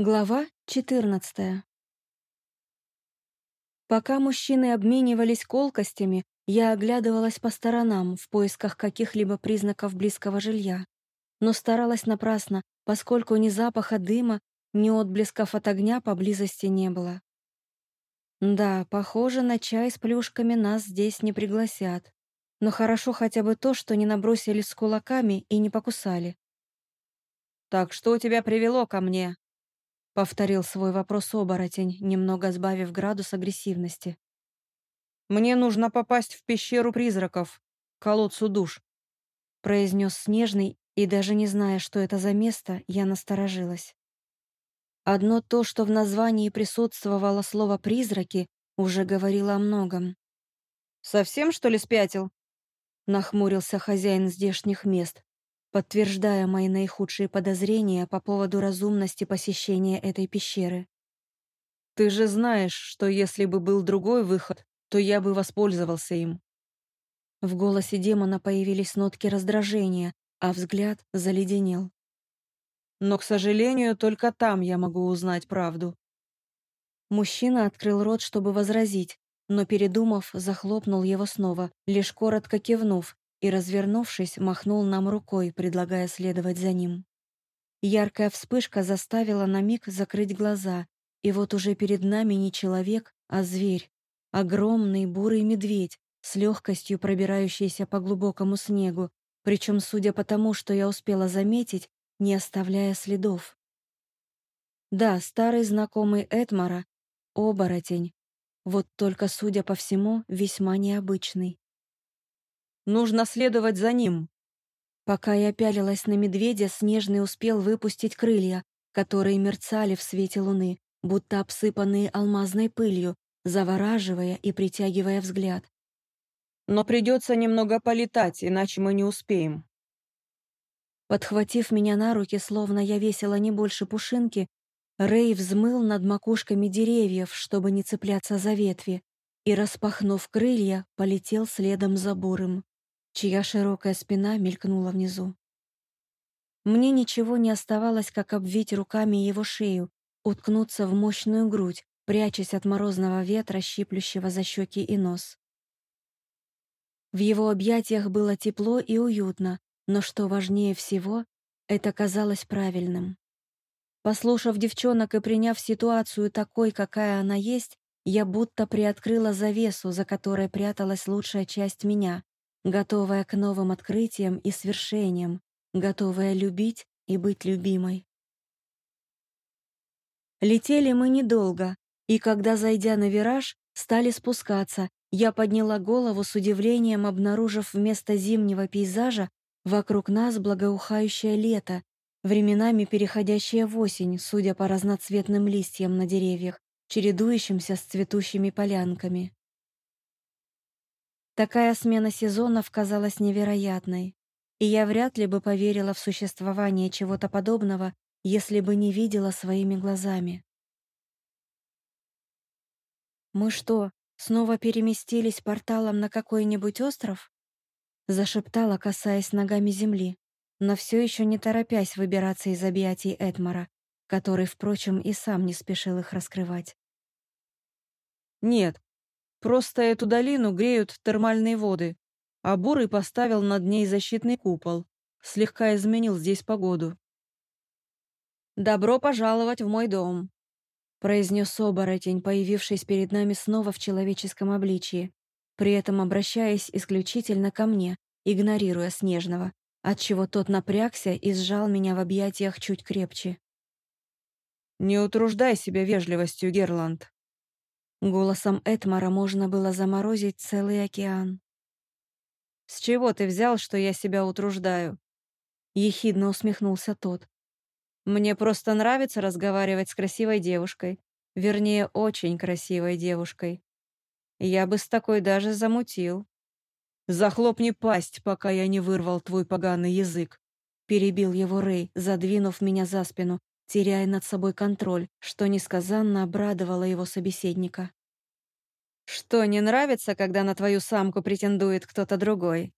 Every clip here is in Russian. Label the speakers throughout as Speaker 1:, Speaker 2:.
Speaker 1: Глава 14 Пока мужчины обменивались колкостями, я оглядывалась по сторонам в поисках каких-либо признаков близкого жилья. Но старалась напрасно, поскольку ни запаха дыма, ни отблесков от огня поблизости не было. Да, похоже, на чай с плюшками нас здесь не пригласят. Но хорошо хотя бы то, что не набросились с кулаками и не покусали.
Speaker 2: «Так что тебя привело ко мне?»
Speaker 1: Повторил свой вопрос оборотень, немного сбавив градус агрессивности.
Speaker 2: «Мне нужно попасть в пещеру призраков, колодцу душ»,
Speaker 1: произнес Снежный, и даже не зная, что это за место, я насторожилась. Одно то, что в названии присутствовало слово «призраки», уже говорило о многом.
Speaker 2: «Совсем, что ли, спятил?»
Speaker 1: Нахмурился хозяин здешних мест, подтверждая мои наихудшие подозрения по поводу разумности посещения этой пещеры.
Speaker 2: «Ты же знаешь, что если бы был другой выход, то я бы воспользовался им».
Speaker 1: В голосе демона появились нотки раздражения, а взгляд заледенел.
Speaker 2: «Но, к сожалению, только там я могу узнать правду».
Speaker 1: Мужчина открыл рот, чтобы возразить, но, передумав, захлопнул его снова, лишь коротко кивнув, и, развернувшись, махнул нам рукой, предлагая следовать за ним. Яркая вспышка заставила на миг закрыть глаза, и вот уже перед нами не человек, а зверь. Огромный бурый медведь, с легкостью пробирающийся по глубокому снегу, причем, судя по тому, что я успела заметить, не оставляя следов. Да, старый знакомый Эдмара — оборотень, вот только, судя по всему, весьма необычный.
Speaker 2: Нужно следовать за ним.
Speaker 1: Пока я пялилась на медведя, Снежный успел выпустить крылья, которые мерцали в свете луны, будто обсыпанные алмазной пылью, завораживая и притягивая взгляд.
Speaker 2: «Но придется немного полетать, иначе мы не успеем».
Speaker 1: Подхватив меня на руки, словно я весила не больше пушинки, Рэй взмыл над макушками деревьев, чтобы не цепляться за ветви, и, распахнув крылья, полетел следом за бурым чья широкая спина мелькнула внизу. Мне ничего не оставалось, как обвить руками его шею, уткнуться в мощную грудь, прячась от морозного ветра, щиплющего за щеки и нос. В его объятиях было тепло и уютно, но что важнее всего, это казалось правильным. Послушав девчонок и приняв ситуацию такой, какая она есть, я будто приоткрыла завесу, за которой пряталась лучшая часть меня, готовая к новым открытиям и свершениям, готовая любить и быть любимой. Летели мы недолго, и когда, зайдя на вираж, стали спускаться, я подняла голову с удивлением, обнаружив вместо зимнего пейзажа вокруг нас благоухающее лето, временами переходящее в осень, судя по разноцветным листьям на деревьях, чередующимся с цветущими полянками. Такая смена сезонов казалась невероятной, и я вряд ли бы поверила в существование чего-то подобного, если бы не видела своими глазами. «Мы что, снова переместились порталом на какой-нибудь остров?» Зашептала, касаясь ногами земли, но все еще не торопясь выбираться из объятий Эдмара, который, впрочем, и сам не спешил их раскрывать.
Speaker 2: «Нет, Просто эту долину греют термальные воды, а Бурый поставил над ней защитный купол, слегка изменил здесь погоду. «Добро пожаловать в мой дом», — произнес оборотень, появившись перед нами снова в человеческом обличии, при этом обращаясь исключительно ко мне, игнорируя Снежного, отчего тот напрягся и сжал меня в объятиях чуть крепче. «Не утруждай себя вежливостью, Герланд»,
Speaker 1: Голосом Этмара можно было заморозить целый океан.
Speaker 2: «С чего ты взял, что я себя утруждаю?»
Speaker 1: Ехидно усмехнулся тот.
Speaker 2: «Мне просто нравится разговаривать с красивой девушкой. Вернее, очень красивой девушкой. Я бы с такой даже замутил». «Захлопни пасть, пока я не вырвал твой поганый язык»,
Speaker 1: перебил его Рэй, задвинув меня за спину теряя над собой контроль, что несказанно обрадовало его собеседника.
Speaker 2: «Что, не нравится, когда на твою самку претендует кто-то другой?»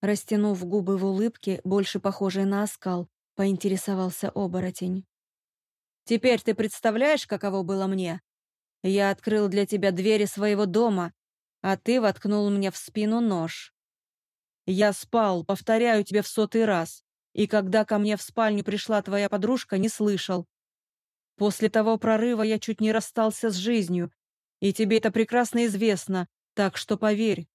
Speaker 1: Растянув губы в улыбке, больше похожей на оскал, поинтересовался оборотень.
Speaker 2: Теперь ты представляешь, каково было мне? Я открыл для тебя двери своего дома, а ты воткнул мне в спину нож. Я спал, повторяю тебе в сотый раз, и когда ко мне в спальню пришла твоя подружка, не слышал. После того прорыва я чуть не расстался с жизнью, и тебе это прекрасно известно, так что поверь,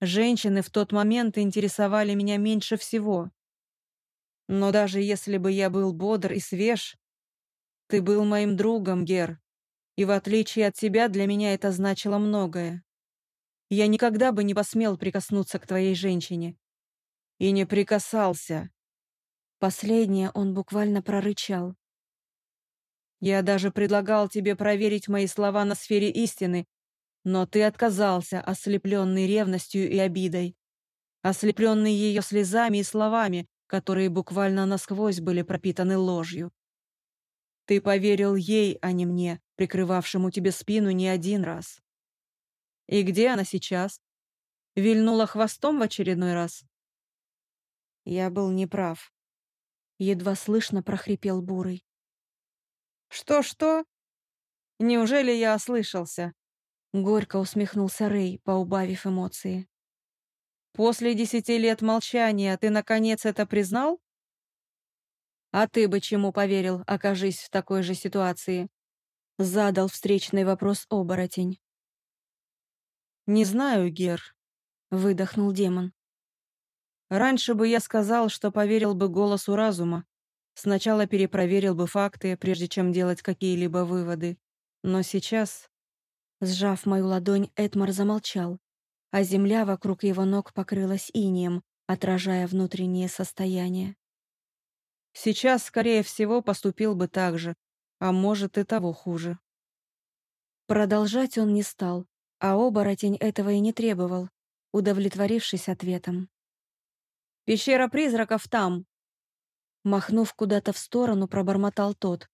Speaker 2: женщины в тот момент интересовали меня меньше всего. Но даже если бы я был бодр и свеж, ты был моим другом, Гер, и в отличие от тебя для меня это значило многое. Я никогда бы не посмел прикоснуться к твоей женщине. И не прикасался.
Speaker 1: Последнее он буквально прорычал.
Speaker 2: Я даже предлагал тебе проверить мои слова на сфере истины, но ты отказался, ослепленный ревностью и обидой, ослепленный ее слезами и словами, которые буквально насквозь были пропитаны ложью. Ты поверил ей, а не мне, прикрывавшему тебе спину не один раз. И где она сейчас? Вильнула хвостом в очередной раз?
Speaker 1: Я был неправ. Едва слышно прохрипел Бурый.
Speaker 2: Что-что? Неужели я ослышался?
Speaker 1: Горько усмехнулся Рэй, поубавив эмоции.
Speaker 2: После десяти лет молчания ты наконец это признал? А ты бы чему поверил, окажись в такой же ситуации?
Speaker 1: Задал встречный вопрос оборотень.
Speaker 2: «Не знаю, Гер», — выдохнул демон. «Раньше бы я сказал, что поверил бы голосу разума. Сначала перепроверил бы факты, прежде чем делать какие-либо выводы. Но сейчас...»
Speaker 1: Сжав мою ладонь, Эдмар замолчал, а земля вокруг его ног покрылась инием, отражая внутреннее состояние.
Speaker 2: «Сейчас, скорее всего, поступил бы так же, а может и того хуже.
Speaker 1: Продолжать он не стал, а оборотень этого и не требовал, удовлетворившись ответом.
Speaker 2: «Пещера призраков там!»
Speaker 1: Махнув куда-то в сторону, пробормотал тот.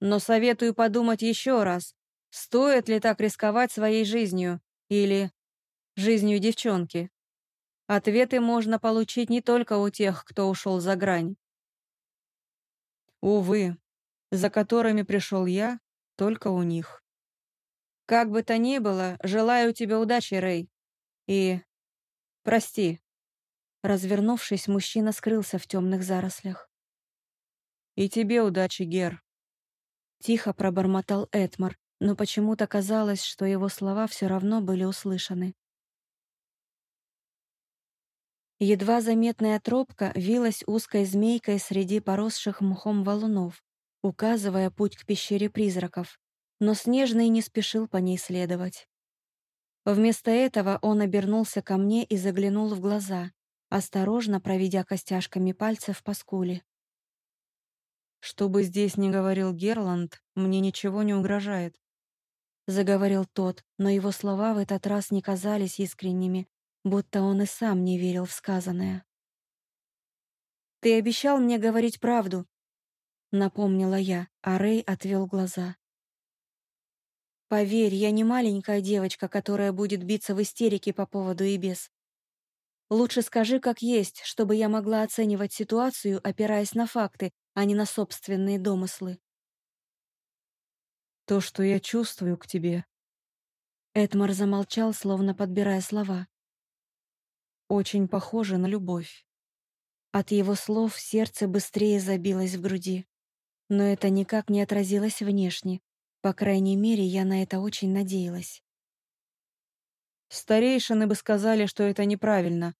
Speaker 2: «Но советую подумать еще раз, стоит ли так рисковать своей жизнью или жизнью девчонки. Ответы можно получить не только у тех, кто ушел за грань. Увы, за которыми пришел я, только у них. Как бы то ни было, желаю тебе удачи, Рэй. И... прости.
Speaker 1: Развернувшись, мужчина скрылся в темных зарослях.
Speaker 2: И тебе удачи, Гер.
Speaker 1: Тихо пробормотал Этмар, но почему-то казалось, что его слова все равно были услышаны. Едва заметная тропка вилась узкой змейкой среди поросших мхом валунов, указывая путь к пещере призраков, но Снежный не спешил по ней следовать. Вместо этого он обернулся ко мне и заглянул в глаза, осторожно проведя костяшками пальцев по скуле.
Speaker 2: «Что бы здесь ни говорил Герланд, мне ничего не угрожает», —
Speaker 1: заговорил тот, но его слова в этот раз не казались искренними, будто он и сам не верил в сказанное. «Ты обещал мне говорить правду», напомнила я, а Рэй отвел глаза. Поверь, я не маленькая девочка, которая будет биться в истерике по поводу и без. Лучше скажи, как есть, чтобы я могла оценивать ситуацию, опираясь на факты, а не на собственные домыслы.
Speaker 2: То, что я чувствую к тебе.
Speaker 1: Эдмар замолчал, словно подбирая слова.
Speaker 2: Очень похоже на любовь.
Speaker 1: От его слов сердце быстрее забилось в груди. Но это никак не отразилось внешне. По крайней мере, я на это очень надеялась.
Speaker 2: Старейшины бы сказали, что это неправильно,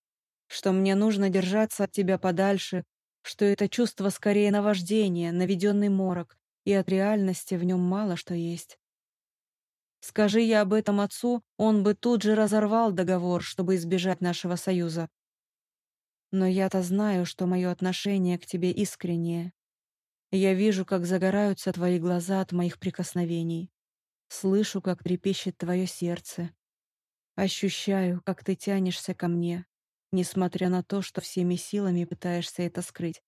Speaker 2: что мне нужно держаться от тебя подальше, что это чувство скорее наваждение, наведенный морок, и от реальности в нем мало что есть. Скажи я об этом отцу, он бы тут же разорвал договор, чтобы избежать нашего союза. Но я-то знаю, что мое отношение к тебе искреннее. Я вижу, как загораются твои глаза от моих прикосновений. Слышу, как трепещет твое сердце. Ощущаю, как ты тянешься ко мне, несмотря на то, что всеми силами пытаешься это скрыть.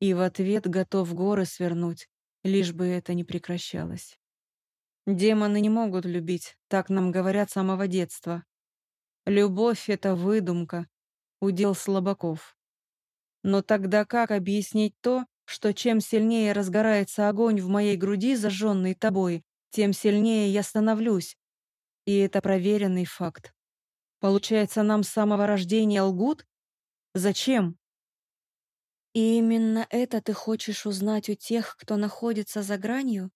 Speaker 2: И в ответ готов горы свернуть, лишь бы это не прекращалось. Демоны не могут любить, так нам говорят с самого детства. Любовь — это выдумка, удел слабаков. Но тогда как объяснить то, что чем сильнее разгорается огонь в моей груди, зажженный тобой, тем сильнее я становлюсь. И это проверенный факт. Получается, нам с самого рождения лгут? Зачем?
Speaker 1: И именно это ты хочешь узнать у тех, кто находится за гранью?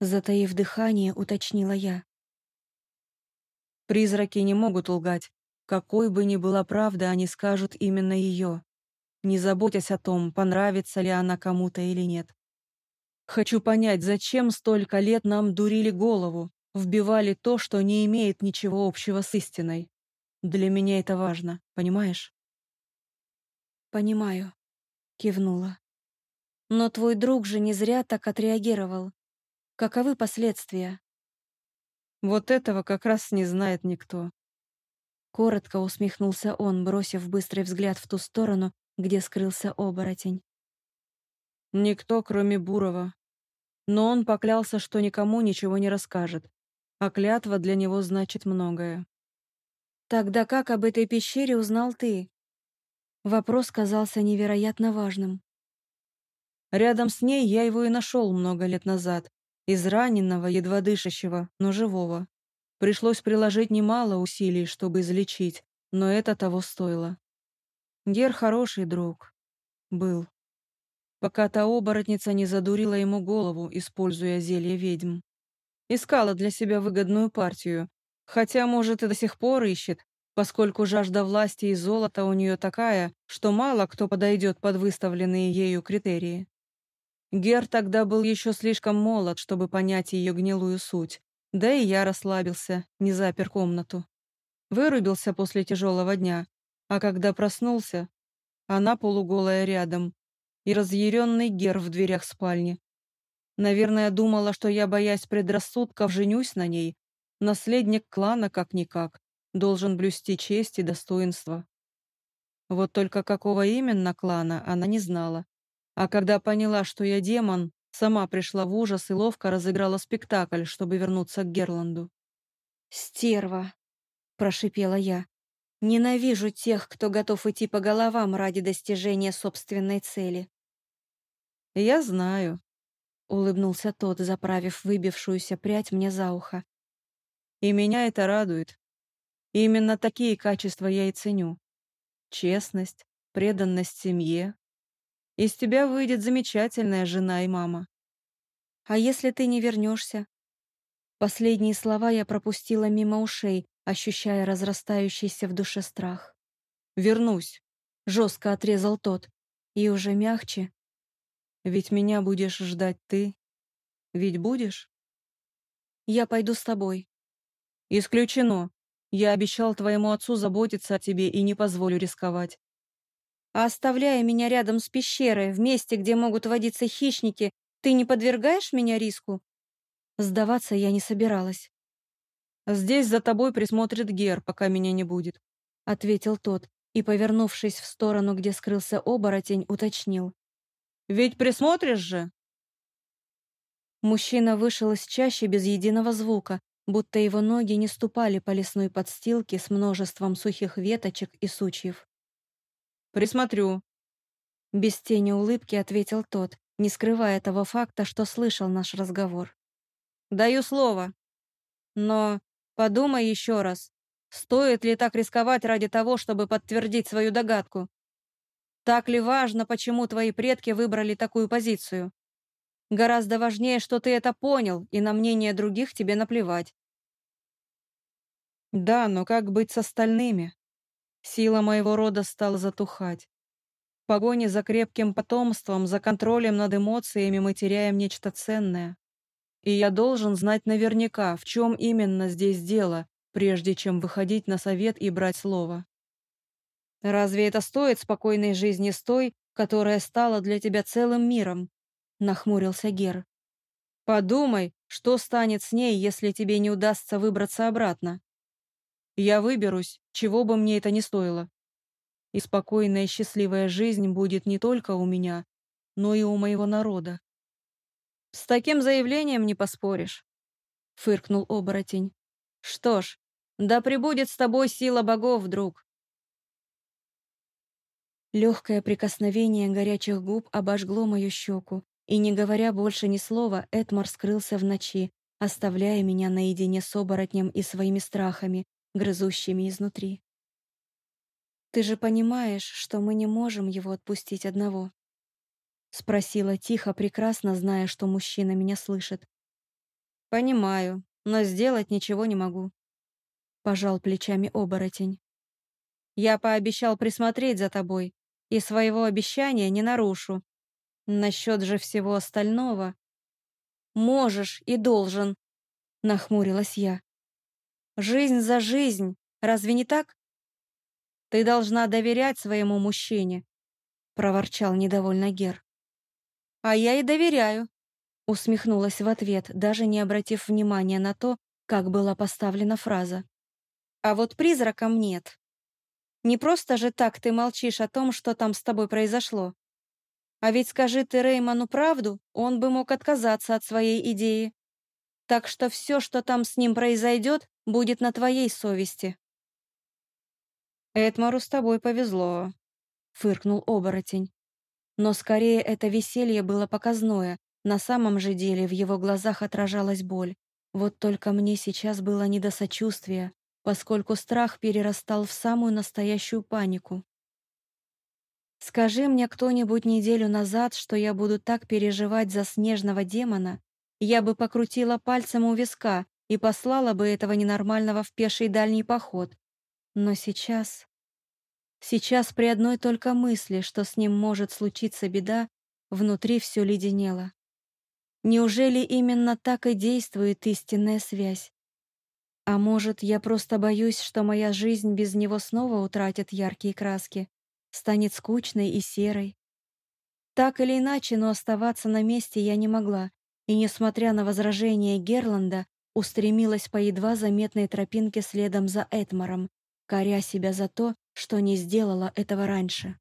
Speaker 1: Затаив дыхание, уточнила я.
Speaker 2: Призраки не могут лгать. Какой бы ни была правда, они скажут именно ее, не заботясь о том, понравится ли она кому-то или нет. Хочу понять, зачем столько лет нам дурили голову, вбивали то, что не имеет ничего общего с истиной. Для меня это важно, понимаешь?
Speaker 1: Понимаю, кивнула. Но твой друг же не зря так отреагировал. Каковы последствия?
Speaker 2: Вот этого как раз не знает никто.
Speaker 1: Коротко усмехнулся он, бросив быстрый взгляд в ту сторону, где скрылся оборотень.
Speaker 2: Никто, кроме Бурова. Но он поклялся, что никому ничего не расскажет. А клятва для него значит многое.
Speaker 1: Тогда как об этой пещере узнал ты? Вопрос казался невероятно важным.
Speaker 2: Рядом с ней я его и нашел много лет назад, израненного, едва дышащего, но живого. Пришлось приложить немало усилий, чтобы излечить, но это того стоило. Гер хороший друг. Был. Пока та оборотница не задурила ему голову, используя зелье ведьм. Искала для себя выгодную партию, хотя, может, и до сих пор ищет, поскольку жажда власти и золота у нее такая, что мало кто подойдет под выставленные ею критерии. Гер тогда был еще слишком молод, чтобы понять ее гнилую суть. Да и я расслабился, не запер комнату. Вырубился после тяжелого дня, а когда проснулся, она полуголая рядом и разъяренный Гер в дверях спальни. Наверное, думала, что я, боясь предрассудков, женюсь на ней. Наследник клана как-никак, должен блюсти честь и достоинство. Вот только какого именно клана, она не знала. А когда поняла, что я демон, сама пришла в ужас и ловко разыграла спектакль, чтобы вернуться к Герланду.
Speaker 1: «Стерва!» — прошипела я. «Ненавижу тех, кто готов идти по головам ради достижения собственной цели».
Speaker 2: «Я знаю», —
Speaker 1: улыбнулся тот, заправив выбившуюся прядь мне за ухо.
Speaker 2: «И меня это радует. Именно такие качества я и ценю. Честность, преданность семье, из тебя выйдет замечательная жена и мама.
Speaker 1: А если ты не вернешься? Последние слова я пропустила мимо ушей, ощущая разрастающийся в душе страх.
Speaker 2: «Вернусь», —
Speaker 1: жестко отрезал тот. И уже мягче.
Speaker 2: «Ведь меня будешь ждать ты. Ведь будешь?»
Speaker 1: «Я пойду с тобой».
Speaker 2: «Исключено. Я обещал твоему отцу заботиться о тебе и не позволю рисковать.
Speaker 1: А оставляя меня рядом с пещерой, в месте, где могут водиться хищники, ты не подвергаешь меня риску? Сдаваться я не собиралась.
Speaker 2: «Здесь за тобой присмотрит Гер, пока меня не будет», —
Speaker 1: ответил тот и, повернувшись в сторону, где скрылся оборотень, уточнил.
Speaker 2: «Ведь присмотришь же?»
Speaker 1: Мужчина вышел из чащи без единого звука, будто его ноги не ступали по лесной подстилке с множеством сухих веточек и сучьев.
Speaker 2: Присмотрю».
Speaker 1: Без тени улыбки ответил тот, не скрывая того факта, что слышал наш разговор.
Speaker 2: «Даю слово. Но подумай еще раз, стоит ли так рисковать ради того, чтобы подтвердить свою догадку? Так ли важно, почему твои предки выбрали такую позицию? Гораздо важнее, что ты это понял, и на мнение других тебе наплевать. Да, но как быть с остальными? Сила моего рода стала затухать. В погоне за крепким потомством, за контролем над эмоциями мы теряем нечто ценное. И я должен знать наверняка, в чем именно здесь дело, прежде чем выходить на совет и брать слово. «Разве это стоит спокойной жизни с той, которая стала для тебя целым миром?» — нахмурился Гер. «Подумай, что станет с ней, если тебе не удастся выбраться обратно. Я выберусь, чего бы мне это ни стоило. И спокойная счастливая жизнь будет не только у меня, но и у моего народа. С таким заявлением не поспоришь, фыркнул оборотень. Что ж, да пребудет с тобой сила богов, друг.
Speaker 1: Легкое прикосновение горячих губ обожгло мою щеку, и, не говоря больше ни слова, Эдмар скрылся в ночи, оставляя меня наедине с оборотнем и своими страхами, грызущими изнутри. «Ты же понимаешь, что мы не можем его отпустить одного?» Спросила тихо, прекрасно зная, что мужчина меня слышит.
Speaker 2: «Понимаю, но сделать ничего не могу», — пожал плечами оборотень. «Я пообещал присмотреть за тобой, и своего обещания не нарушу. Насчет же всего остального... Можешь и должен, нахмурилась я. Жизнь за жизнь, разве не так? Ты должна доверять своему мужчине, проворчал недовольно Гер. А я и доверяю, усмехнулась в ответ, даже не обратив внимания на то, как была поставлена фраза. А вот призракам нет. Не просто же так ты молчишь о том, что там с тобой произошло. А ведь скажи ты Реймону правду, он бы мог отказаться от своей идеи. Так что все, что там с ним произойдет, будет на твоей совести. «Этмару с тобой повезло», — фыркнул оборотень. Но скорее это веселье было показное, на самом же деле в его глазах отражалась боль. Вот только мне сейчас было не до сочувствия, поскольку страх перерастал в самую настоящую панику. Скажи мне кто-нибудь неделю назад, что я буду так переживать за снежного демона, я бы покрутила пальцем у виска и послала бы этого ненормального в пеший дальний поход. Но сейчас... Сейчас при одной только мысли, что с ним может случиться беда, внутри все леденело. Неужели именно так и действует истинная связь? А может, я просто боюсь, что моя жизнь без него снова утратит яркие краски, станет скучной и серой. Так или иначе, но оставаться на месте я не могла, и, несмотря на возражения Герланда, устремилась по едва заметной тропинке следом за Этмаром, коря себя за то, что не сделала этого раньше.